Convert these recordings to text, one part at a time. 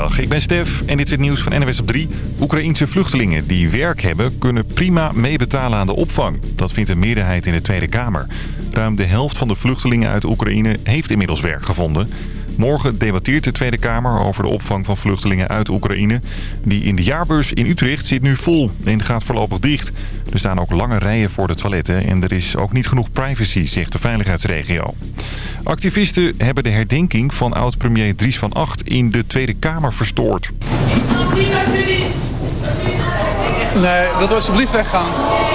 Goedemiddag, ik ben Stef en dit is het nieuws van NWS op 3. Oekraïense vluchtelingen die werk hebben kunnen prima meebetalen aan de opvang. Dat vindt een meerderheid in de Tweede Kamer. Ruim de helft van de vluchtelingen uit Oekraïne heeft inmiddels werk gevonden. Morgen debatteert de Tweede Kamer over de opvang van vluchtelingen uit Oekraïne. Die in de jaarbeurs in Utrecht zit nu vol en gaat voorlopig dicht. Er staan ook lange rijen voor de toiletten en er is ook niet genoeg privacy, zegt de veiligheidsregio. Activisten hebben de herdenking van oud-premier Dries van Acht in de Tweede Kamer verstoord. Nee, wilt u alsjeblieft weggaan?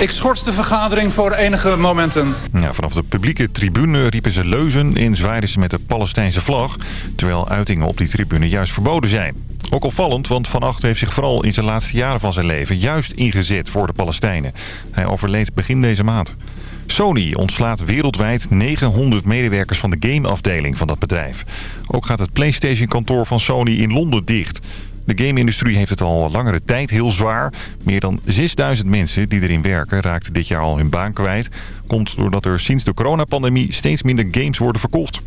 Ik schors de vergadering voor enige momenten. Ja, vanaf de publieke tribune riepen ze leuzen en zwaaiden met de Palestijnse vlag... terwijl uitingen op die tribune juist verboden zijn. Ook opvallend, want Van Acht heeft zich vooral in zijn laatste jaren van zijn leven... juist ingezet voor de Palestijnen. Hij overleed begin deze maand. Sony ontslaat wereldwijd 900 medewerkers van de gameafdeling van dat bedrijf. Ook gaat het PlayStation-kantoor van Sony in Londen dicht... De game-industrie heeft het al langere tijd heel zwaar. Meer dan 6000 mensen die erin werken raakten dit jaar al hun baan kwijt. Komt doordat er sinds de coronapandemie steeds minder games worden verkocht.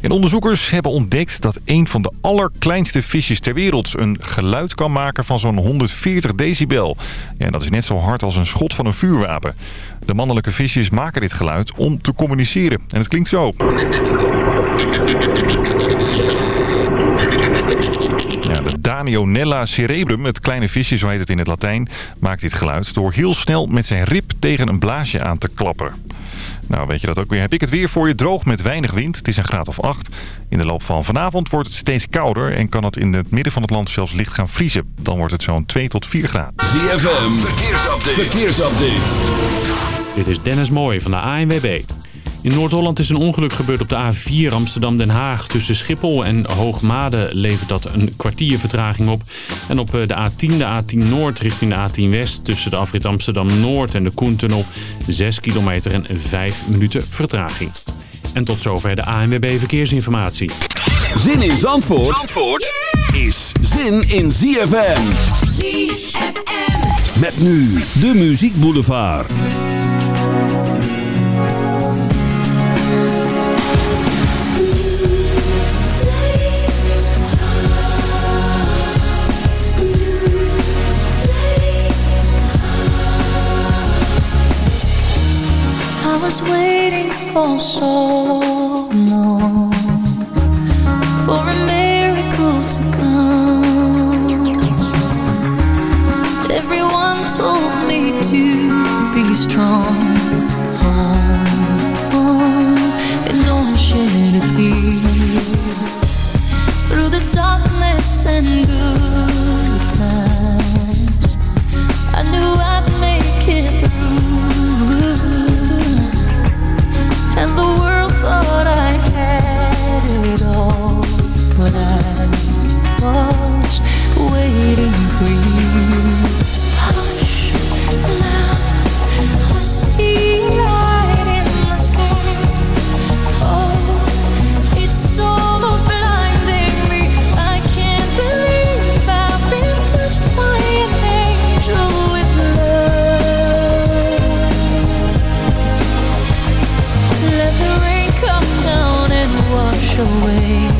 En onderzoekers hebben ontdekt dat een van de allerkleinste visjes ter wereld... een geluid kan maken van zo'n 140 decibel. Ja, dat is net zo hard als een schot van een vuurwapen. De mannelijke visjes maken dit geluid om te communiceren. En het klinkt zo. Danionella cerebrum, het kleine visje, zo heet het in het Latijn, maakt dit geluid door heel snel met zijn rib tegen een blaasje aan te klappen. Nou, weet je dat ook weer. Heb ik het weer voor je droog met weinig wind. Het is een graad of 8. In de loop van vanavond wordt het steeds kouder en kan het in het midden van het land zelfs licht gaan vriezen. Dan wordt het zo'n 2 tot 4 graden. ZFM, verkeersupdate. verkeersupdate. Dit is Dennis Mooij van de ANWB. In Noord-Holland is een ongeluk gebeurd op de A4 Amsterdam-Den Haag. Tussen Schiphol en Hoogmade levert dat een kwartier vertraging op. En op eh, de A10, de A10 Noord richting de A10 West... tussen de afrit Amsterdam-Noord en de Koentunnel... 6 kilometer en 5 minuten vertraging. En tot zover de ANWB Verkeersinformatie. Zin in Zandvoort, Zandvoort is zin in ZFM. ZFM. Met nu de Muziek Boulevard. Was waiting for so long for a miracle to come. Everyone told me to be strong.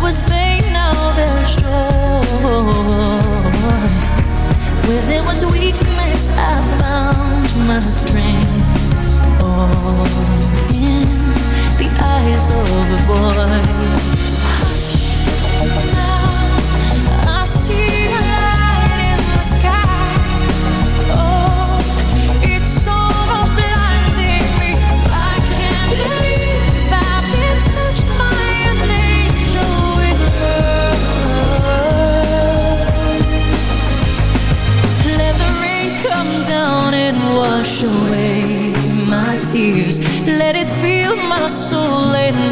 was pain, now there's joy. Where there was weakness, I found my strength. All in the eyes of a boy.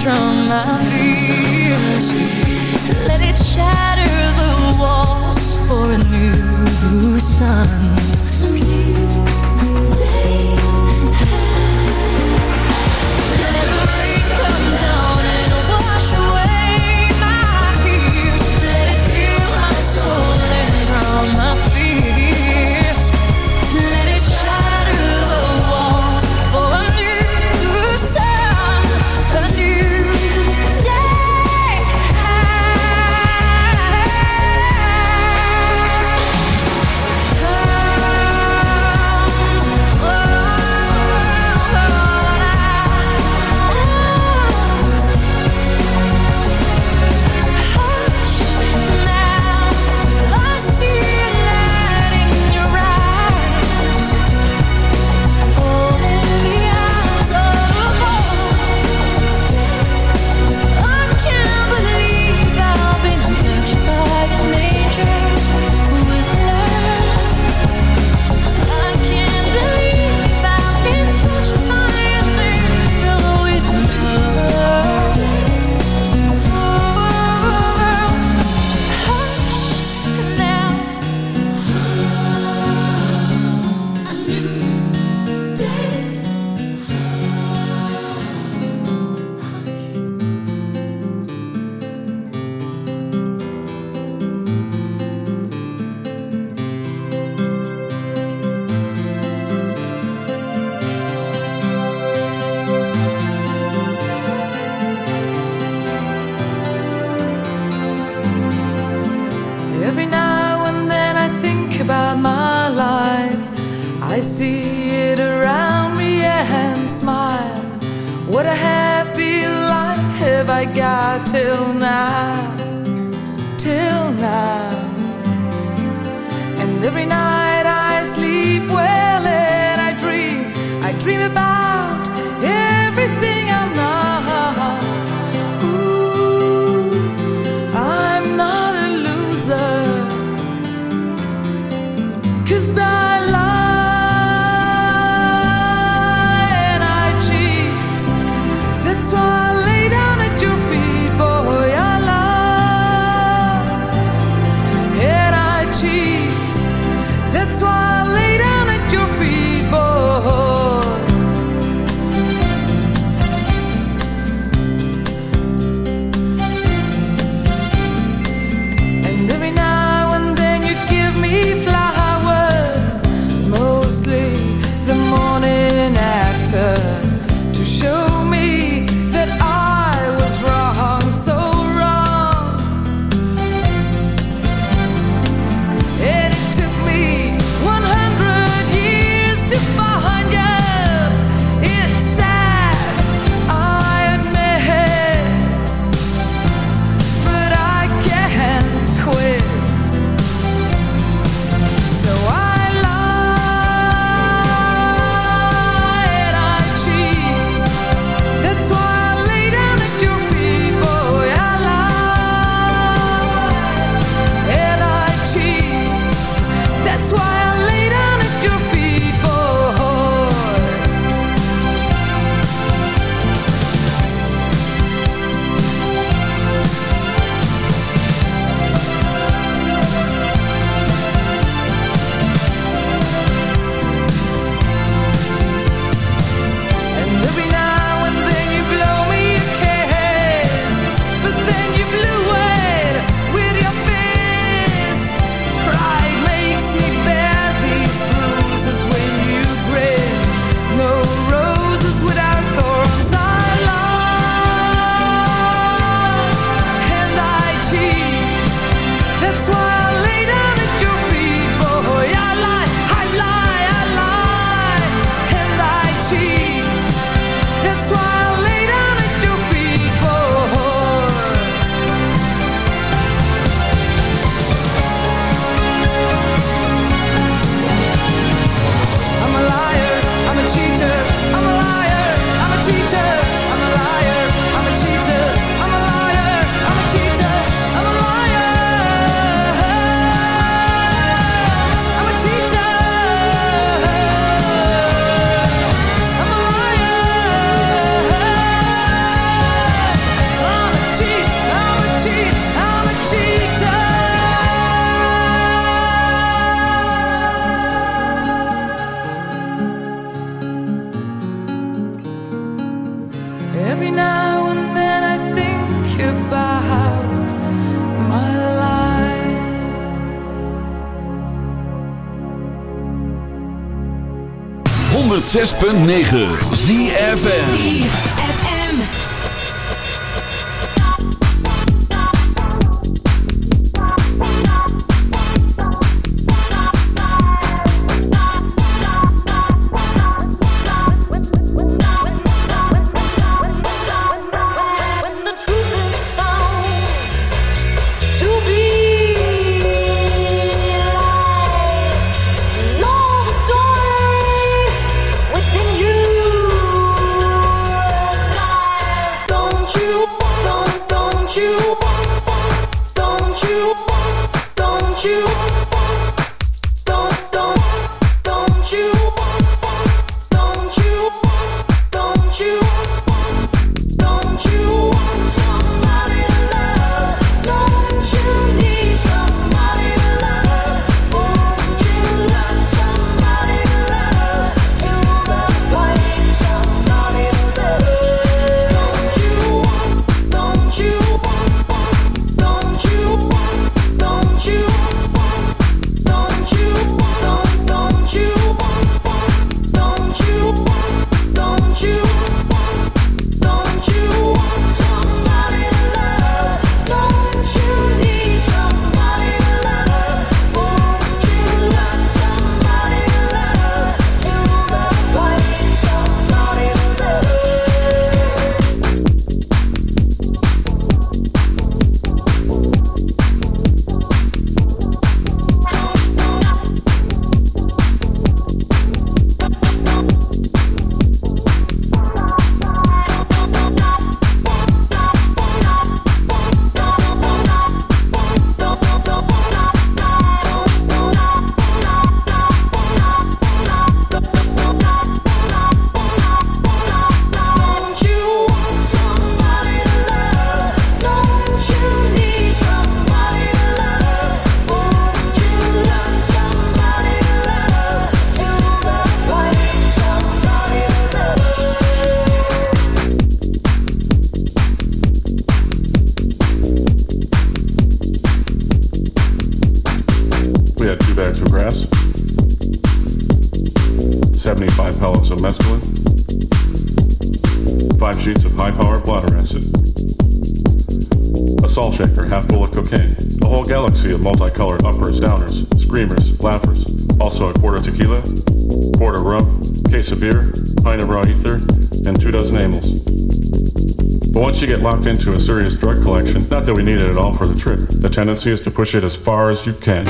drown my fears. Let it shatter the walls for a new sun. .9 Screamers, Laughers, also a quart of tequila, quart of rum, case of beer, pint of raw ether, and two dozen amyls. But once you get locked into a serious drug collection, not that we need it at all for the trip, the tendency is to push it as far as you can.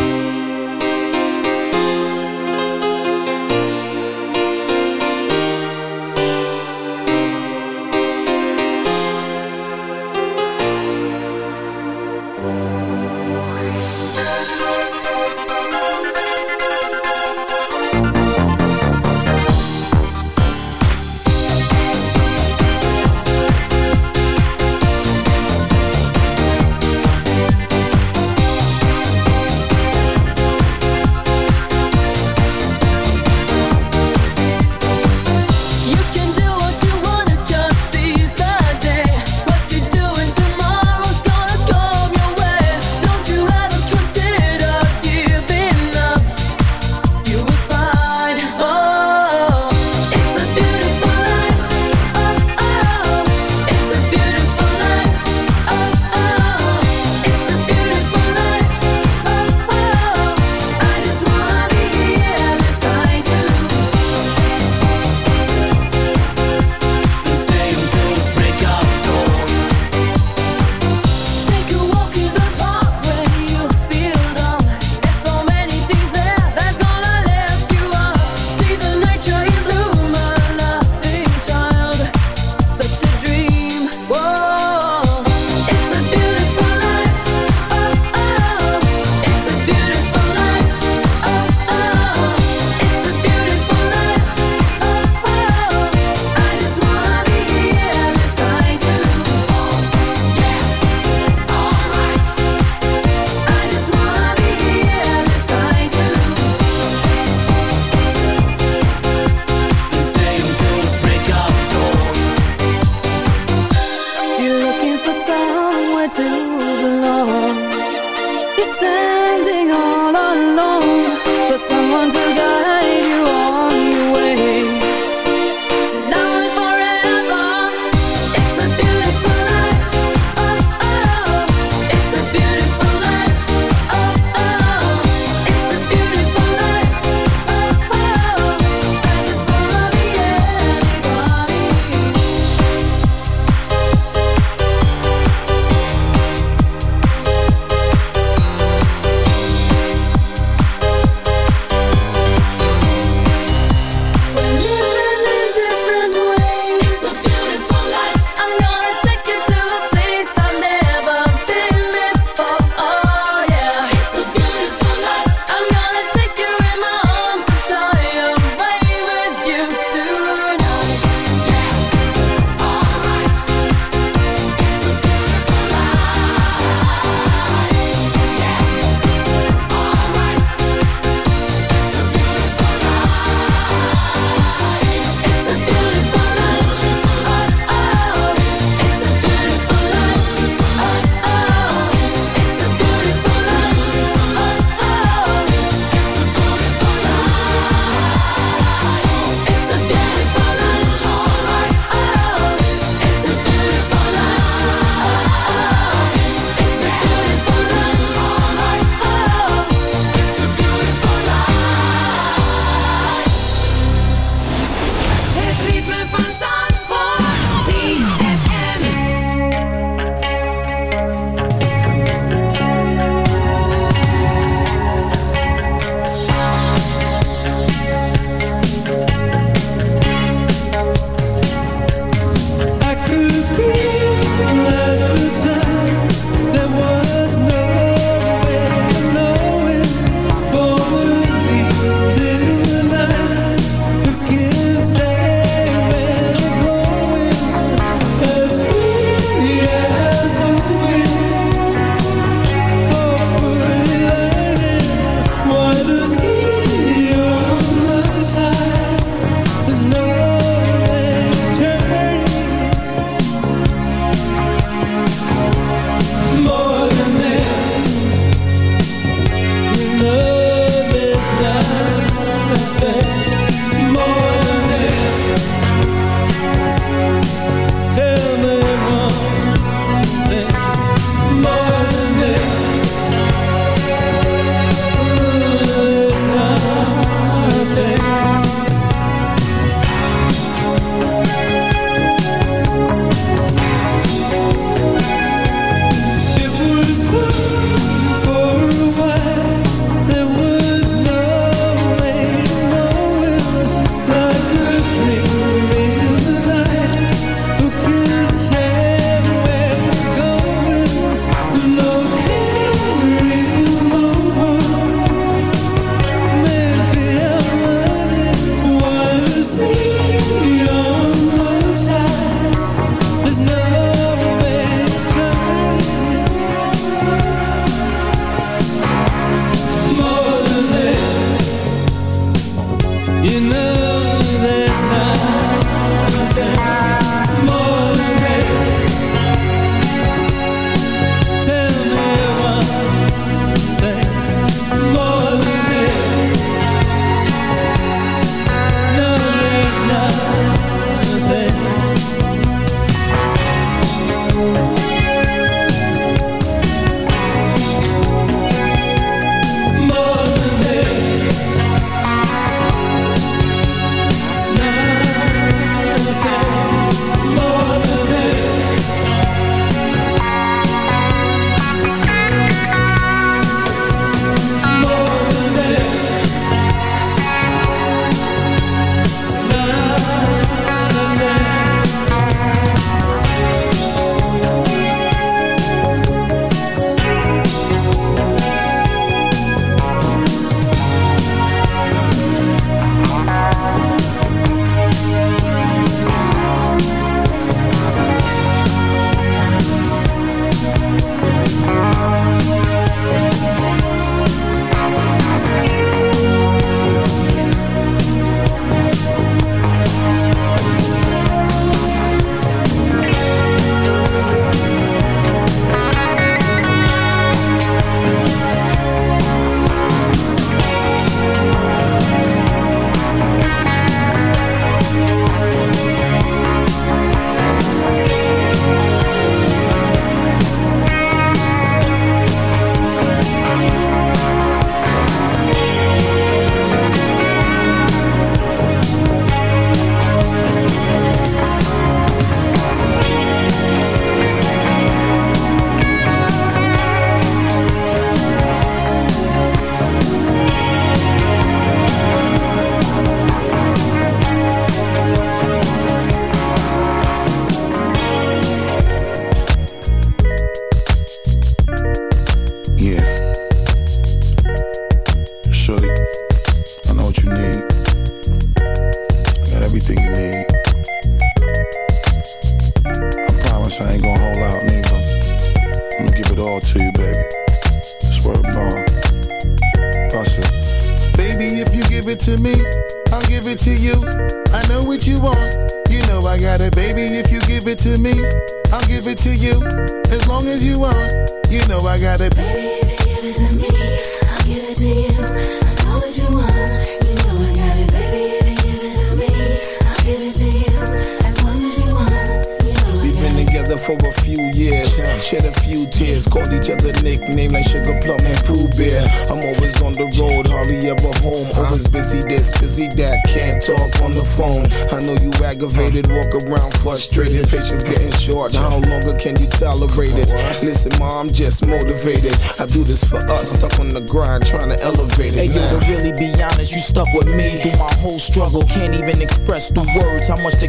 With me through my whole struggle. Can't even express through words how much the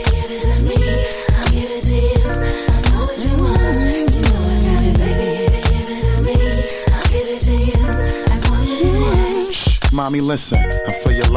mommy, listen. I feel your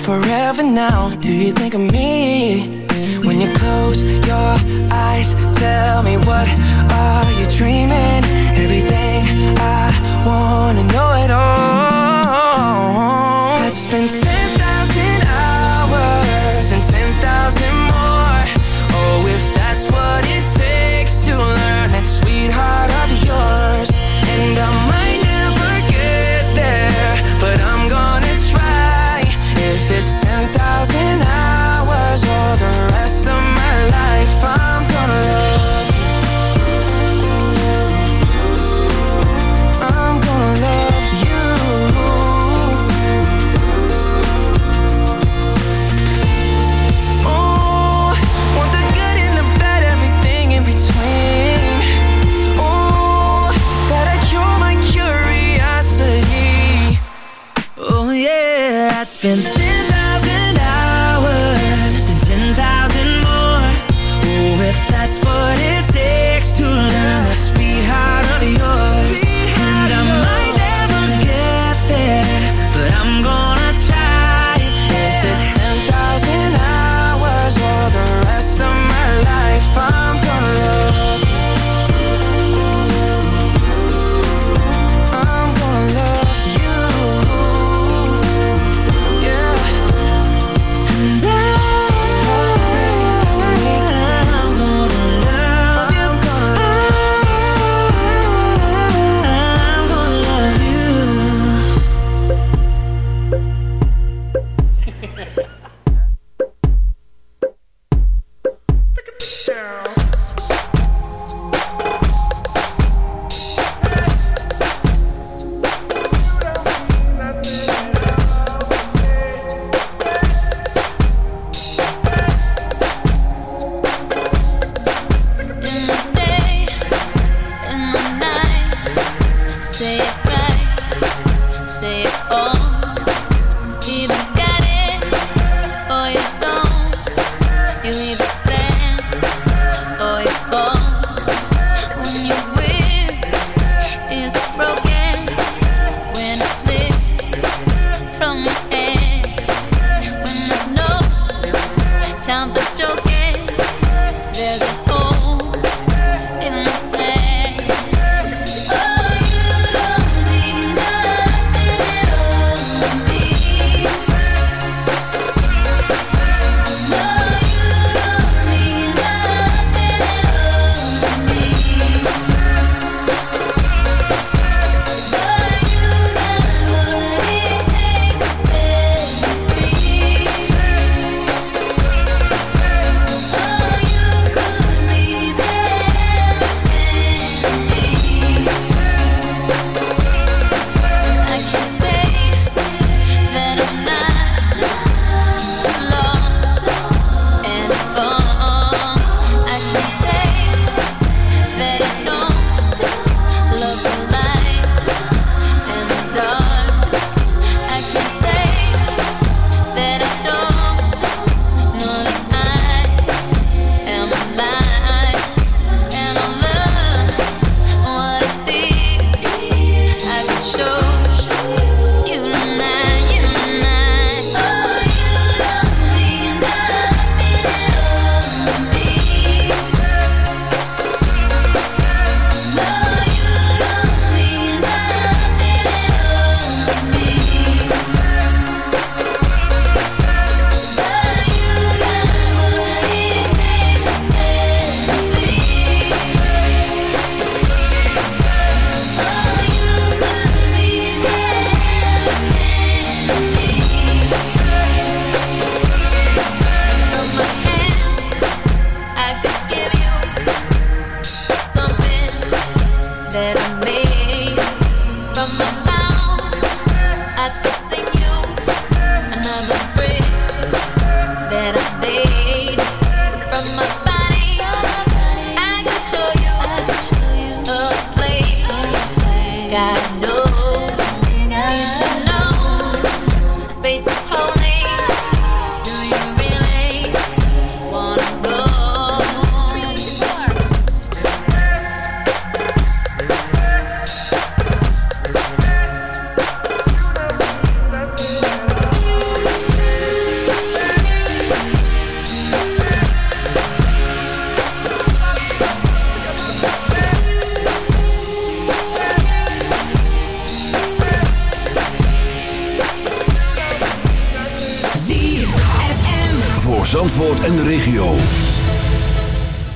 forever now Do you think of me? When you close your eyes Tell me what Zandvoort en de regio.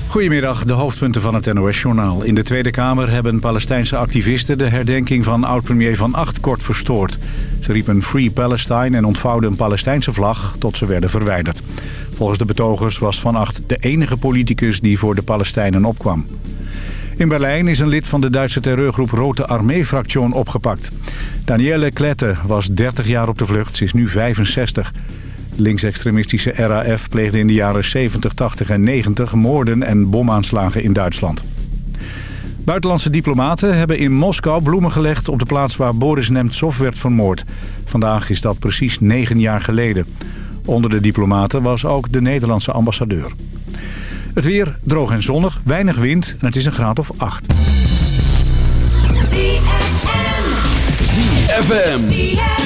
Goedemiddag, de hoofdpunten van het NOS-journaal. In de Tweede Kamer hebben Palestijnse activisten de herdenking van oud-premier Van Acht kort verstoord. Ze riepen Free Palestine en ontvouwden een Palestijnse vlag tot ze werden verwijderd. Volgens de betogers was Van Acht de enige politicus die voor de Palestijnen opkwam. In Berlijn is een lid van de Duitse terreurgroep Rote Armee-fractie opgepakt. Danielle Klette was 30 jaar op de vlucht, ze is nu 65. De linksextremistische RAF pleegde in de jaren 70, 80 en 90 moorden en bomaanslagen in Duitsland. Buitenlandse diplomaten hebben in Moskou bloemen gelegd op de plaats waar Boris Nemtsov werd vermoord. Vandaag is dat precies negen jaar geleden. Onder de diplomaten was ook de Nederlandse ambassadeur. Het weer droog en zonnig, weinig wind en het is een graad of 8. ZFM.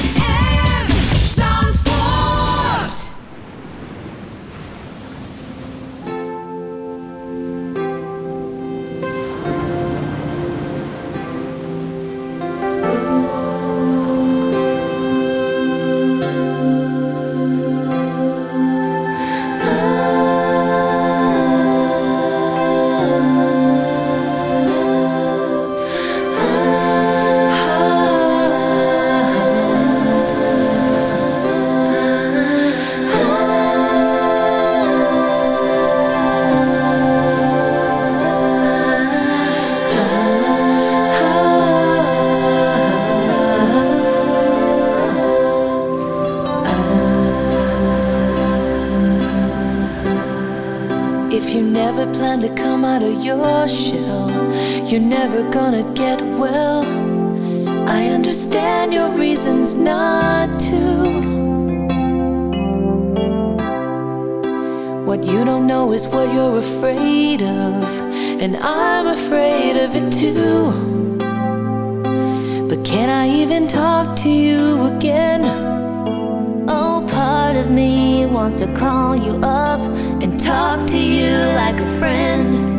Understand your reasons not to. What you don't know is what you're afraid of, and I'm afraid of it too. But can I even talk to you again? Oh, part of me wants to call you up and talk to you like a friend.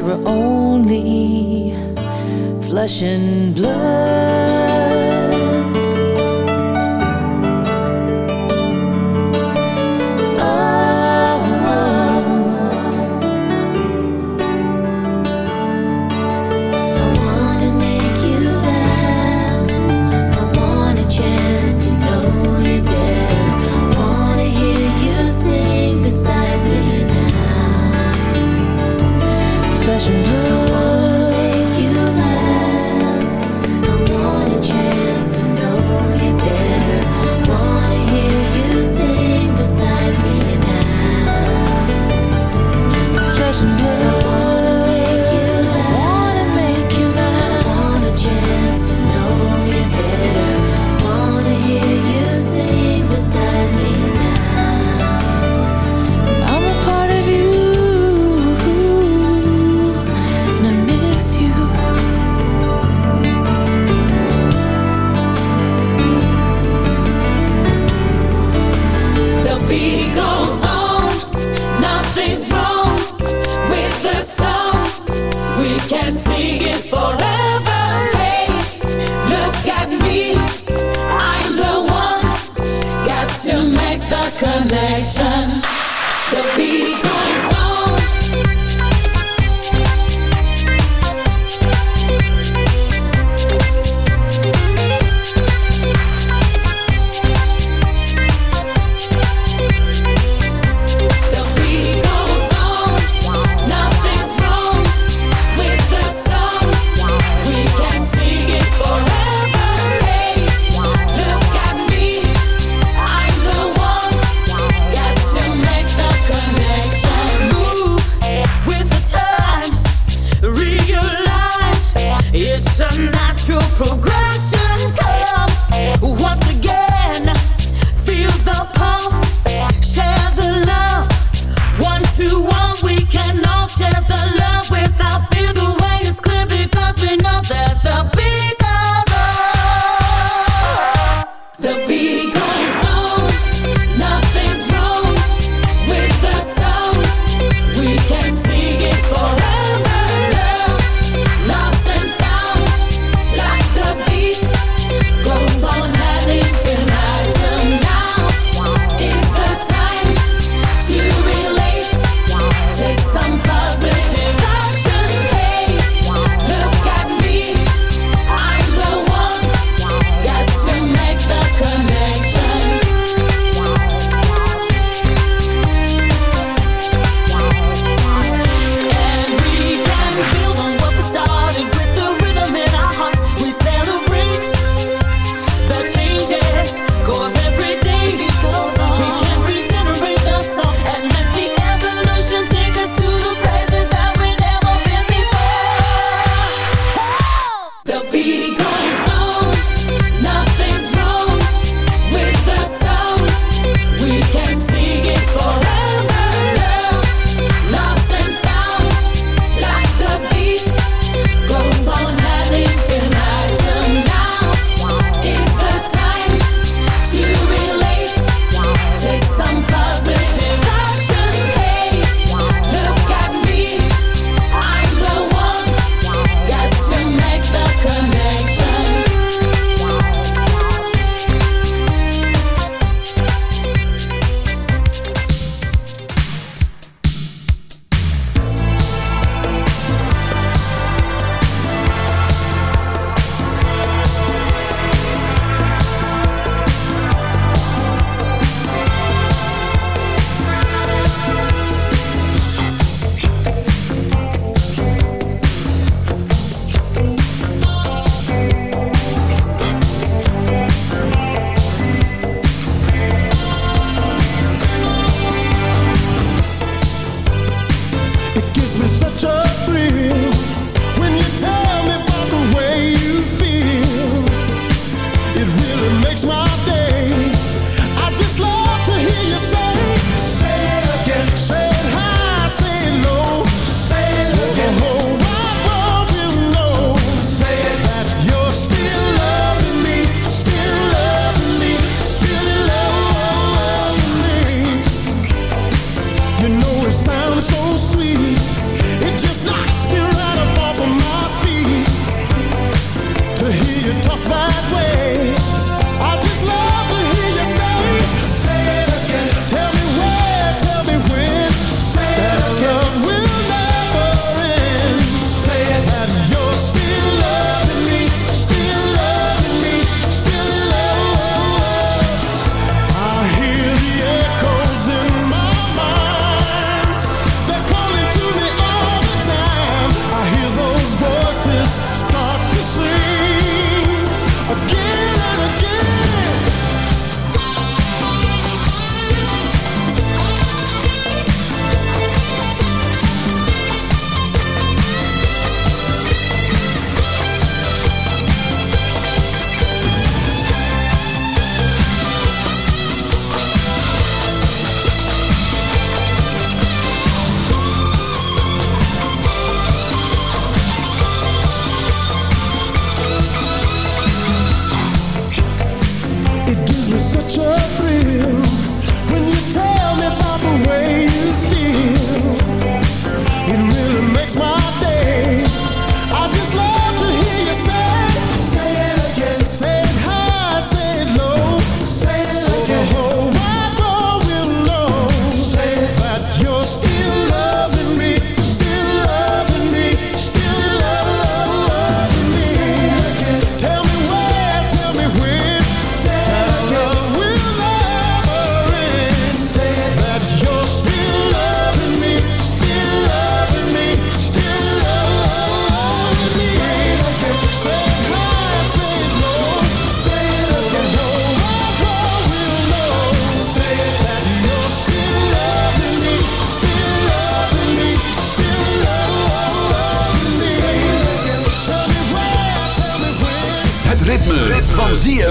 That we're only flesh and blood.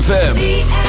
ZFM.